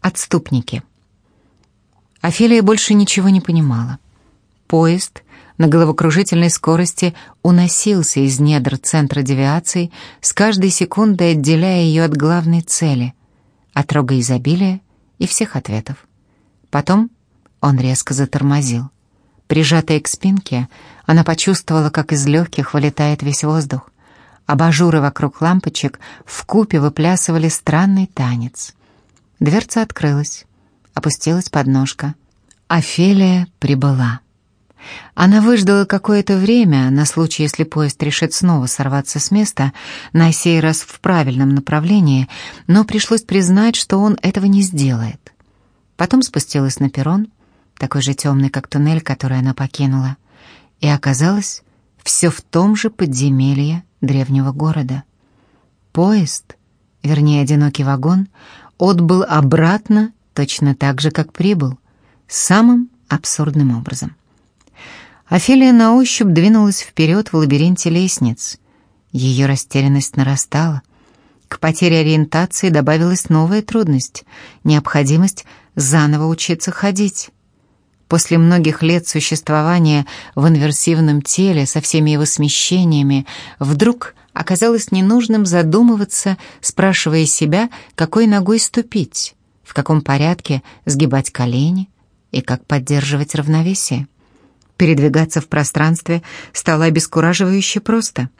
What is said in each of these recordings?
Отступники. Офелия больше ничего не понимала. Поезд на головокружительной скорости уносился из недр центра девиаций, с каждой секундой отделяя ее от главной цели — от рога изобилия и всех ответов. Потом он резко затормозил. Прижатая к спинке, она почувствовала, как из легких вылетает весь воздух. Абажуры вокруг лампочек в купе выплясывали странный танец. Дверца открылась, опустилась подножка. Офелия прибыла. Она выждала какое-то время на случай, если поезд решит снова сорваться с места, на сей раз в правильном направлении, но пришлось признать, что он этого не сделает. Потом спустилась на перрон, такой же темный, как туннель, который она покинула, и оказалось все в том же подземелье древнего города. Поезд, вернее, одинокий вагон, отбыл обратно точно так же, как прибыл, самым абсурдным образом. Офелия на ощупь двинулась вперед в лабиринте лестниц. Ее растерянность нарастала. К потере ориентации добавилась новая трудность — необходимость заново учиться ходить. После многих лет существования в инверсивном теле со всеми его смещениями вдруг оказалось ненужным задумываться, спрашивая себя, какой ногой ступить, в каком порядке сгибать колени и как поддерживать равновесие. Передвигаться в пространстве стало обескураживающе просто.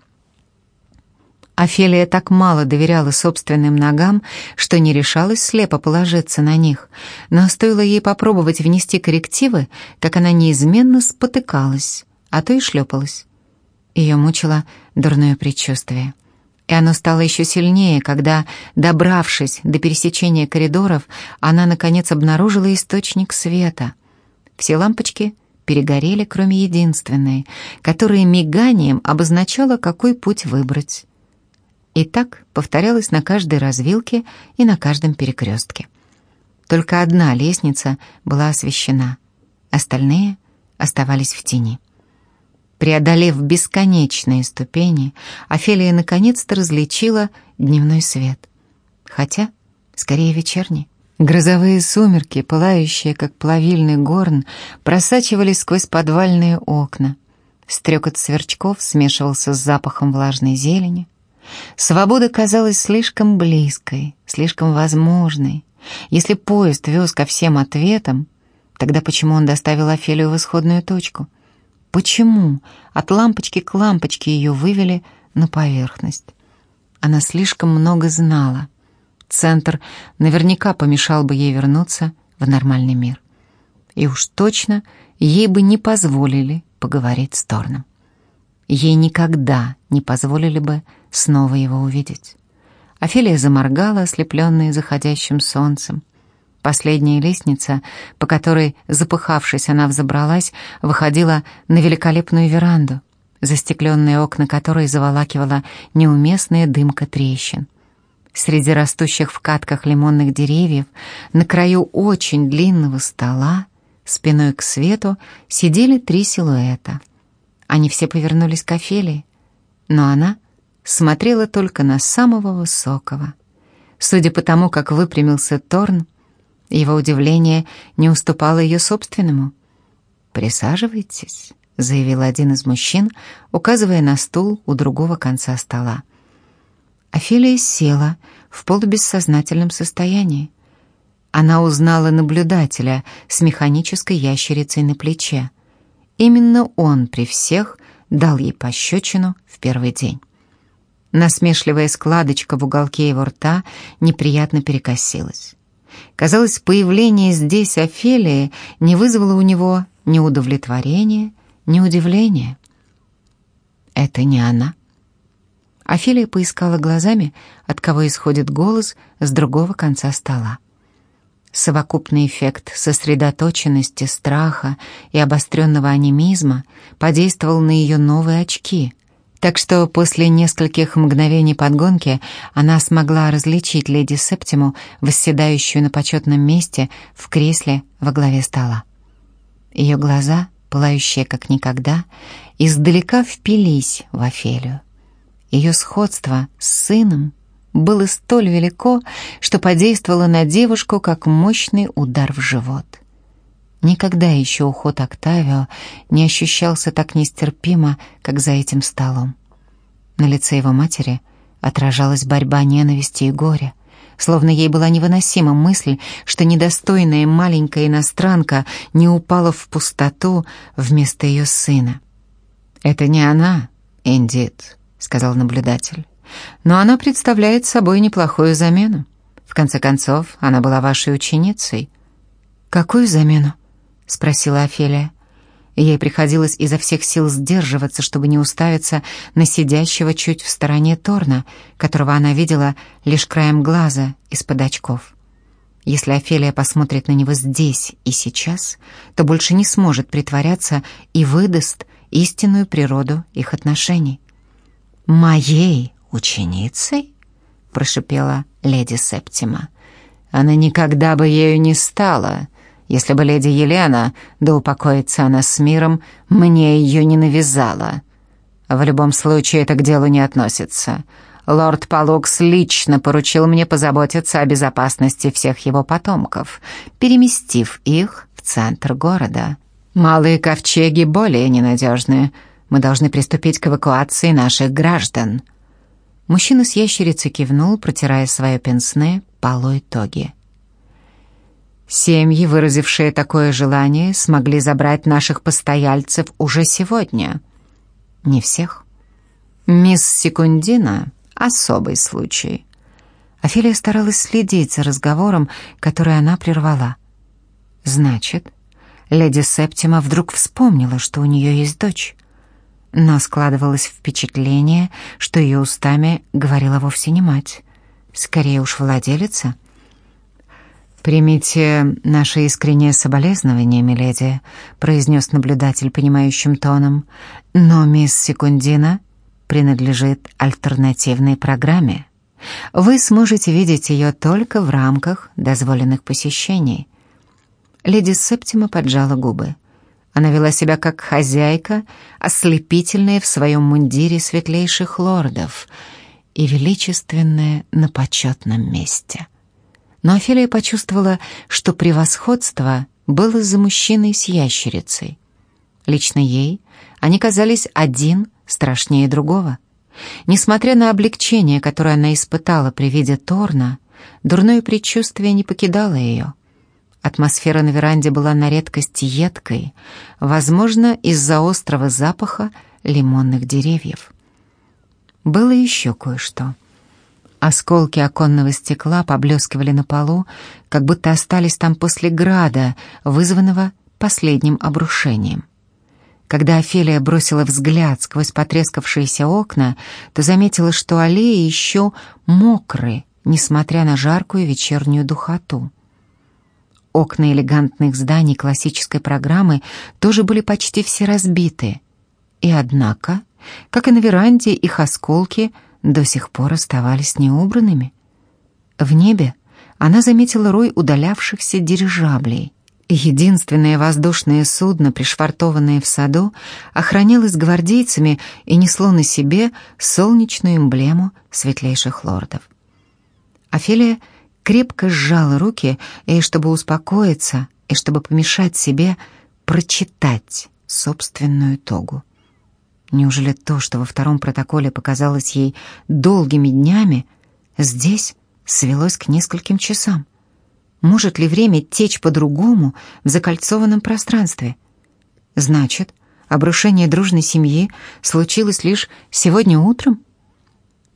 Офелия так мало доверяла собственным ногам, что не решалась слепо положиться на них, но стоило ей попробовать внести коррективы, как она неизменно спотыкалась, а то и шлепалась. Ее мучило дурное предчувствие. И оно стало еще сильнее, когда, добравшись до пересечения коридоров, она, наконец, обнаружила источник света. Все лампочки перегорели, кроме единственной, которая миганием обозначала, какой путь выбрать. И так повторялось на каждой развилке и на каждом перекрестке. Только одна лестница была освещена, остальные оставались в тени. Преодолев бесконечные ступени, Офелия наконец-то различила дневной свет. Хотя, скорее, вечерний. Грозовые сумерки, пылающие, как плавильный горн, просачивались сквозь подвальные окна. Стрекот сверчков смешивался с запахом влажной зелени. Свобода казалась слишком близкой, слишком возможной. Если поезд вез ко всем ответам, тогда почему он доставил Офелию в исходную точку? Почему от лампочки к лампочке ее вывели на поверхность? Она слишком много знала — Центр наверняка помешал бы ей вернуться в нормальный мир. И уж точно ей бы не позволили поговорить с Торном. Ей никогда не позволили бы снова его увидеть. Офелия заморгала, ослепленная заходящим солнцем. Последняя лестница, по которой, запыхавшись, она взобралась, выходила на великолепную веранду, застекленные окна которой заволакивала неуместная дымка трещин. Среди растущих в катках лимонных деревьев, на краю очень длинного стола, спиной к свету, сидели три силуэта. Они все повернулись к Офелии, но она смотрела только на самого высокого. Судя по тому, как выпрямился Торн, его удивление не уступало ее собственному. «Присаживайтесь», — заявил один из мужчин, указывая на стул у другого конца стола. Офелия села в полубессознательном состоянии. Она узнала наблюдателя с механической ящерицей на плече. Именно он при всех дал ей пощечину в первый день. Насмешливая складочка в уголке его рта неприятно перекосилась. Казалось, появление здесь Офелии не вызвало у него ни удовлетворения, ни удивления. Это не она. Офелия поискала глазами, от кого исходит голос с другого конца стола. Совокупный эффект сосредоточенности, страха и обостренного анимизма подействовал на ее новые очки, так что после нескольких мгновений подгонки она смогла различить леди Септиму, восседающую на почетном месте в кресле во главе стола. Ее глаза, пылающие как никогда, издалека впились в Офелию. Ее сходство с сыном было столь велико, что подействовало на девушку, как мощный удар в живот. Никогда еще уход Октавио не ощущался так нестерпимо, как за этим столом. На лице его матери отражалась борьба ненависти и горя, словно ей была невыносима мысль, что недостойная маленькая иностранка не упала в пустоту вместо ее сына. «Это не она, Индит», — сказал наблюдатель. «Но она представляет собой неплохую замену. В конце концов, она была вашей ученицей». «Какую замену?» — спросила Офелия. Ей приходилось изо всех сил сдерживаться, чтобы не уставиться на сидящего чуть в стороне Торна, которого она видела лишь краем глаза из-под очков. Если Офелия посмотрит на него здесь и сейчас, то больше не сможет притворяться и выдаст истинную природу их отношений. «Моей ученицей?» — прошипела леди Септима. «Она никогда бы ею не стала», если бы леди Елена, да упокоится она с миром, мне ее не навязала. В любом случае это к делу не относится. Лорд Палукс лично поручил мне позаботиться о безопасности всех его потомков, переместив их в центр города. Малые ковчеги более ненадежны. Мы должны приступить к эвакуации наших граждан». Мужчина с ящерицей кивнул, протирая свое пенсне полой тоги. Семьи, выразившие такое желание, смогли забрать наших постояльцев уже сегодня. Не всех. Мисс Секундина — особый случай. Офелия старалась следить за разговором, который она прервала. Значит, леди Септима вдруг вспомнила, что у нее есть дочь. Но складывалось впечатление, что ее устами говорила вовсе не мать. Скорее уж владелица — «Примите наше искреннее соболезнование, миледи», — произнес наблюдатель понимающим тоном. «Но мисс Секундина принадлежит альтернативной программе. Вы сможете видеть ее только в рамках дозволенных посещений». Леди Септима поджала губы. Она вела себя как хозяйка, ослепительная в своем мундире светлейших лордов и величественная на почетном месте но Офелия почувствовала, что превосходство было за мужчиной с ящерицей. Лично ей они казались один страшнее другого. Несмотря на облегчение, которое она испытала при виде Торна, дурное предчувствие не покидало ее. Атмосфера на веранде была на редкость едкой, возможно, из-за острого запаха лимонных деревьев. Было еще кое-что. Осколки оконного стекла поблескивали на полу, как будто остались там после града, вызванного последним обрушением. Когда Офелия бросила взгляд сквозь потрескавшиеся окна, то заметила, что аллеи еще мокры, несмотря на жаркую вечернюю духоту. Окна элегантных зданий классической программы тоже были почти все разбиты. И однако, как и на веранде, их осколки — до сих пор оставались неубранными. В небе она заметила рой удалявшихся дирижаблей. Единственное воздушное судно, пришвартованное в саду, охранялось гвардейцами и несло на себе солнечную эмблему светлейших лордов. Офелия крепко сжала руки, и чтобы успокоиться, и чтобы помешать себе прочитать собственную тогу. Неужели то, что во втором протоколе показалось ей долгими днями, здесь свелось к нескольким часам? Может ли время течь по-другому в закольцованном пространстве? Значит, обрушение дружной семьи случилось лишь сегодня утром?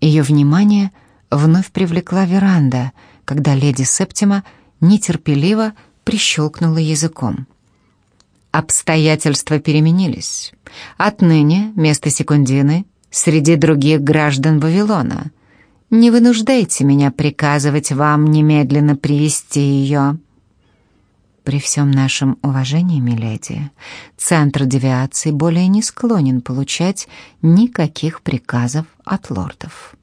Ее внимание вновь привлекла веранда, когда леди Септима нетерпеливо прищелкнула языком. Обстоятельства переменились. Отныне место Секундины среди других граждан Вавилона. Не вынуждайте меня приказывать вам немедленно привести ее. При всем нашем уважении, миледи, Центр девиации более не склонен получать никаких приказов от лордов.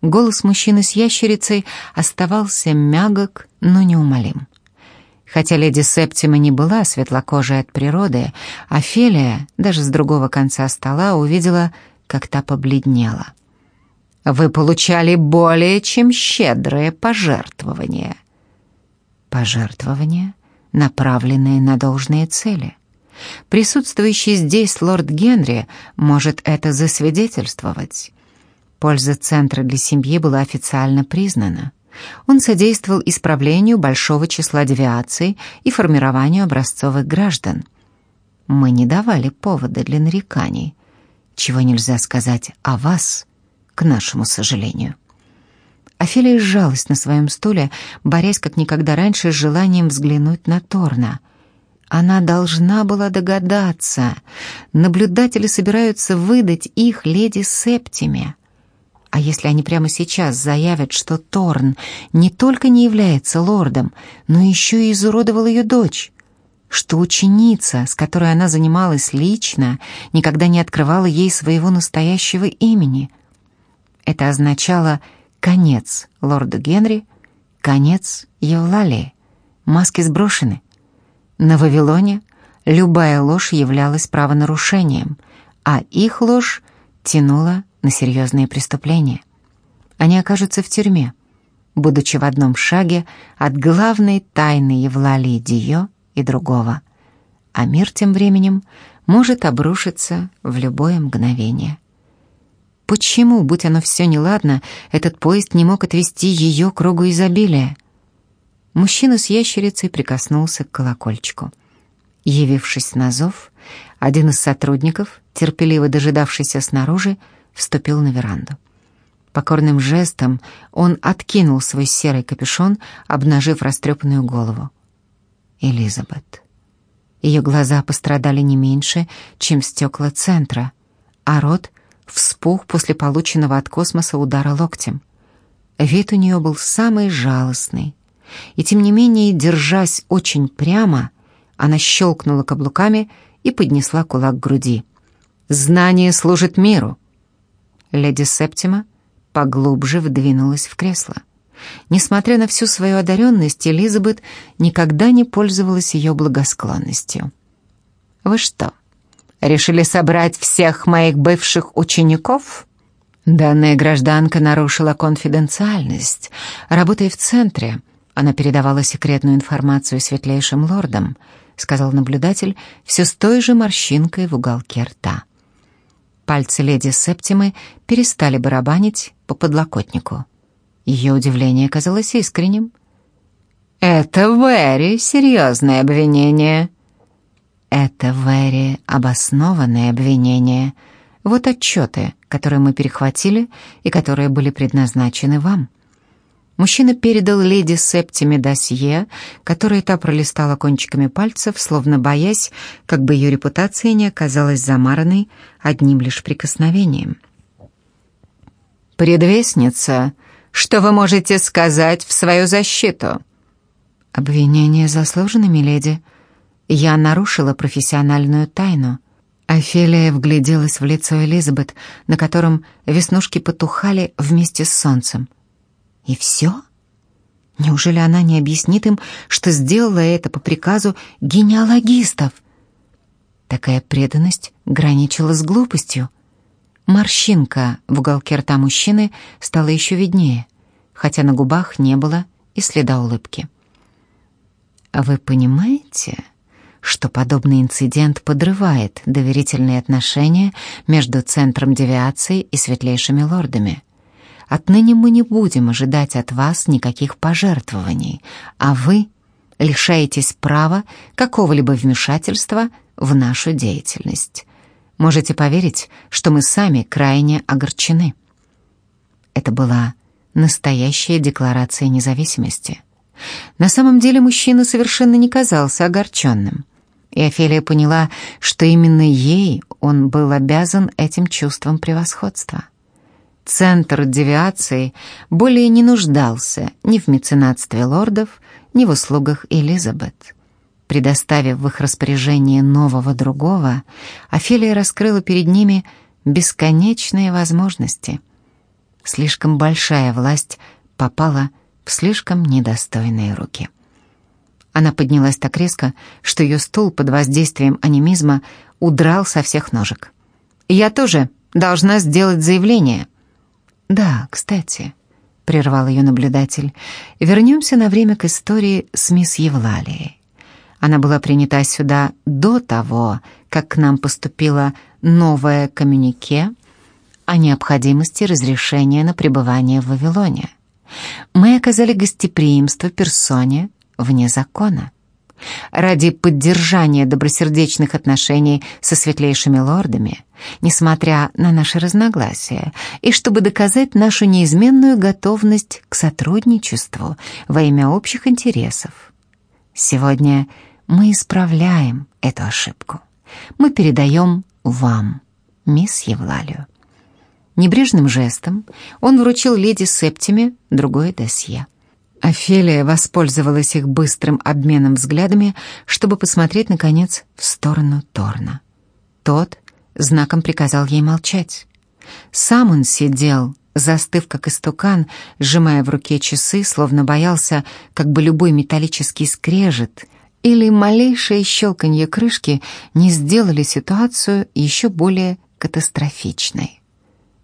Голос мужчины с ящерицей оставался мягок, но неумолим. Хотя леди Септима не была светлокожей от природы, Офелия, даже с другого конца стола, увидела, как та побледнела. вы получали более чем щедрые пожертвования. Пожертвования, направленные на должные цели. Присутствующий здесь лорд Генри может это засвидетельствовать. Польза центра для семьи была официально признана. Он содействовал исправлению большого числа девиаций и формированию образцовых граждан. Мы не давали повода для нареканий, чего нельзя сказать о вас, к нашему сожалению. Офелия сжалась на своем стуле, борясь как никогда раньше с желанием взглянуть на Торна. Она должна была догадаться. Наблюдатели собираются выдать их леди Септиме. А если они прямо сейчас заявят, что Торн не только не является лордом, но еще и изуродовал ее дочь, что ученица, с которой она занималась лично, никогда не открывала ей своего настоящего имени. Это означало конец лорду Генри, конец Евлалии. Маски сброшены. На Вавилоне любая ложь являлась правонарушением, а их ложь тянула на серьезные преступления. Они окажутся в тюрьме, будучи в одном шаге от главной тайны Евлалии Дио и другого. А мир тем временем может обрушиться в любое мгновение. Почему, будь оно все неладно, этот поезд не мог отвести ее к кругу изобилия? Мужчина с ящерицей прикоснулся к колокольчику. Явившись на зов, один из сотрудников, терпеливо дожидавшийся снаружи, вступил на веранду. Покорным жестом он откинул свой серый капюшон, обнажив растрепанную голову. Элизабет. Ее глаза пострадали не меньше, чем стекла центра, а рот вспух после полученного от космоса удара локтем. Вид у нее был самый жалостный. И тем не менее, держась очень прямо, она щелкнула каблуками и поднесла кулак к груди. «Знание служит миру!» Леди Септима поглубже вдвинулась в кресло. Несмотря на всю свою одаренность, Элизабет никогда не пользовалась ее благосклонностью. «Вы что, решили собрать всех моих бывших учеников?» Данная гражданка нарушила конфиденциальность. Работая в центре, она передавала секретную информацию светлейшим лордам, сказал наблюдатель, все с той же морщинкой в уголке рта. Пальцы леди Септимы перестали барабанить по подлокотнику. Ее удивление казалось искренним. «Это Вэри серьезное обвинение». «Это Вэри обоснованное обвинение. Вот отчеты, которые мы перехватили и которые были предназначены вам». Мужчина передал леди Септиме досье, которое та пролистала кончиками пальцев, словно боясь, как бы ее репутация не оказалась замаранной одним лишь прикосновением. «Предвестница, что вы можете сказать в свою защиту?» «Обвинение заслужено, миледи. Я нарушила профессиональную тайну». Офелия вгляделась в лицо Элизабет, на котором веснушки потухали вместе с солнцем. И все? Неужели она не объяснит им, что сделала это по приказу генеалогистов? Такая преданность граничила с глупостью. Морщинка в уголке рта мужчины стала еще виднее, хотя на губах не было и следа улыбки. Вы понимаете, что подобный инцидент подрывает доверительные отношения между Центром девиации и светлейшими лордами? Отныне мы не будем ожидать от вас никаких пожертвований, а вы лишаетесь права какого-либо вмешательства в нашу деятельность. Можете поверить, что мы сами крайне огорчены. Это была настоящая декларация независимости. На самом деле мужчина совершенно не казался огорченным. И Офелия поняла, что именно ей он был обязан этим чувством превосходства. Центр девиации более не нуждался ни в меценатстве лордов, ни в услугах Элизабет. Предоставив в их распоряжение нового другого, Офелия раскрыла перед ними бесконечные возможности. Слишком большая власть попала в слишком недостойные руки. Она поднялась так резко, что ее стул под воздействием анимизма удрал со всех ножек. «Я тоже должна сделать заявление», «Да, кстати», — прервал ее наблюдатель, — «вернемся на время к истории с мисс Евлалией. Она была принята сюда до того, как к нам поступило новое коммюнике о необходимости разрешения на пребывание в Вавилоне. Мы оказали гостеприимство персоне вне закона. Ради поддержания добросердечных отношений со светлейшими лордами, несмотря на наши разногласия, и чтобы доказать нашу неизменную готовность к сотрудничеству во имя общих интересов. Сегодня мы исправляем эту ошибку. Мы передаем вам, мисс Евлалию. Небрежным жестом он вручил леди Септиме другое досье. Офелия воспользовалась их быстрым обменом взглядами, чтобы посмотреть, наконец, в сторону Торна. Тот знаком приказал ей молчать. Сам он сидел, застыв как истукан, сжимая в руке часы, словно боялся, как бы любой металлический скрежет или малейшее щелканье крышки не сделали ситуацию еще более катастрофичной.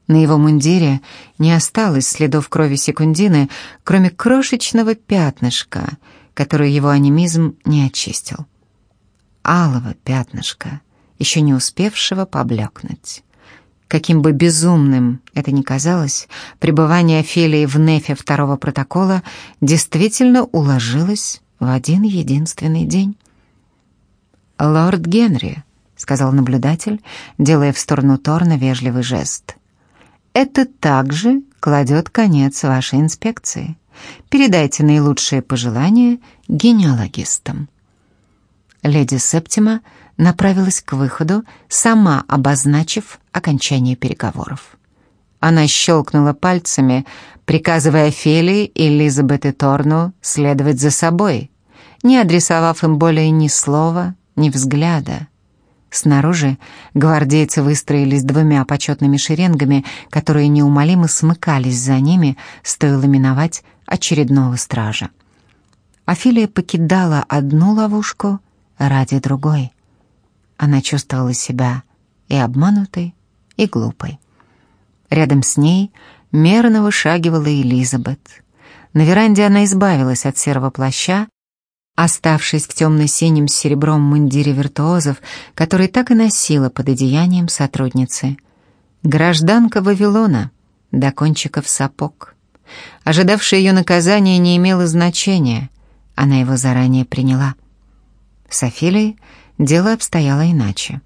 На его мундире не осталось следов крови секундины, кроме крошечного пятнышка, которое его анимизм не очистил. Алого пятнышка, еще не успевшего поблекнуть. Каким бы безумным это ни казалось, пребывание Офелии в нефе второго протокола действительно уложилось в один единственный день. «Лорд Генри», — сказал наблюдатель, делая в сторону Торна вежливый жест, это также кладет конец вашей инспекции. Передайте наилучшие пожелания генеалогистам. Леди Септима направилась к выходу, сама обозначив окончание переговоров. Она щелкнула пальцами, приказывая Фелии и Элизабет и Торну следовать за собой, не адресовав им более ни слова, ни взгляда. Снаружи гвардейцы выстроились двумя почетными шеренгами, которые неумолимо смыкались за ними, стоило миновать очередного стража. Афилия покидала одну ловушку ради другой. Она чувствовала себя и обманутой, и глупой. Рядом с ней мерно вышагивала Элизабет. На веранде она избавилась от серого плаща оставшись в темно-синем с серебром мундире виртуозов, который так и носила под одеянием сотрудницы. Гражданка Вавилона, до кончиков сапог. Ожидавшее ее наказание не имело значения, она его заранее приняла. С Офелией дело обстояло иначе.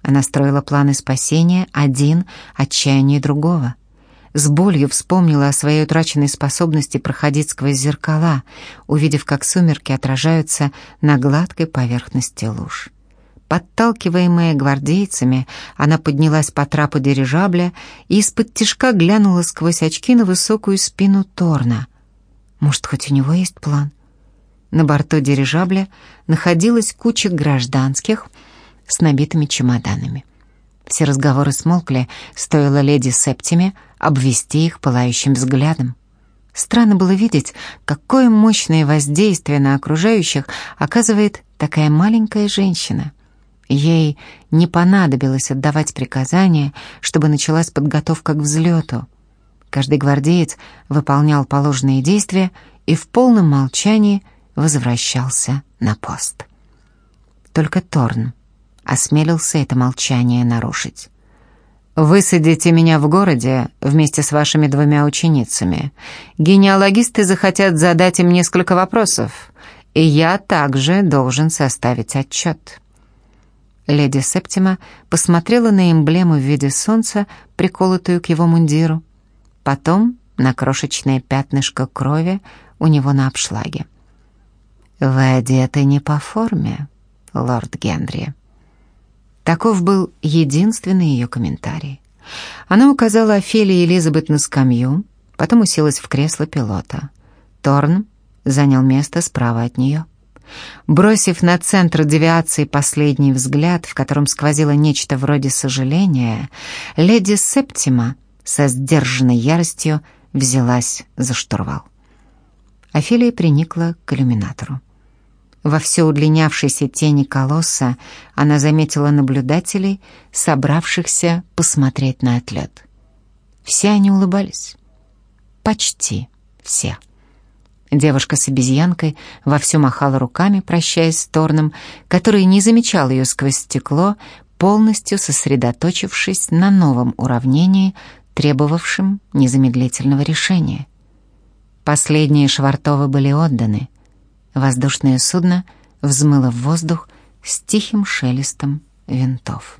Она строила планы спасения один, отчаяние другого — с болью вспомнила о своей утраченной способности проходить сквозь зеркала, увидев, как сумерки отражаются на гладкой поверхности луж. Подталкиваемая гвардейцами, она поднялась по трапу дирижабля и из-под тишка глянула сквозь очки на высокую спину Торна. Может, хоть у него есть план? На борту дирижабля находилась куча гражданских с набитыми чемоданами. Все разговоры смолкли, стоило леди Септиме обвести их пылающим взглядом. Странно было видеть, какое мощное воздействие на окружающих оказывает такая маленькая женщина. Ей не понадобилось отдавать приказания, чтобы началась подготовка к взлету. Каждый гвардеец выполнял положенные действия и в полном молчании возвращался на пост. Только Торн осмелился это молчание нарушить. «Высадите меня в городе вместе с вашими двумя ученицами. Генеалогисты захотят задать им несколько вопросов, и я также должен составить отчет». Леди Септима посмотрела на эмблему в виде солнца, приколотую к его мундиру, потом на крошечное пятнышко крови у него на обшлаге. «Вы одеты не по форме, лорд Генри», Таков был единственный ее комментарий. Она указала Офелии Элизабет на скамью, потом уселась в кресло пилота. Торн занял место справа от нее. Бросив на центр девиации последний взгляд, в котором сквозило нечто вроде сожаления, леди Септима со сдержанной яростью взялась за штурвал. Офелия приникла к иллюминатору. Во все удлинявшейся тени колосса она заметила наблюдателей, собравшихся посмотреть на отлет. Все они улыбались. почти все. Девушка с обезьянкой вовсю махала руками, прощаясь с Торном, который не замечал ее сквозь стекло, полностью сосредоточившись на новом уравнении, требовавшем незамедлительного решения. Последние швартовы были отданы. Воздушное судно взмыло в воздух с тихим шелестом винтов.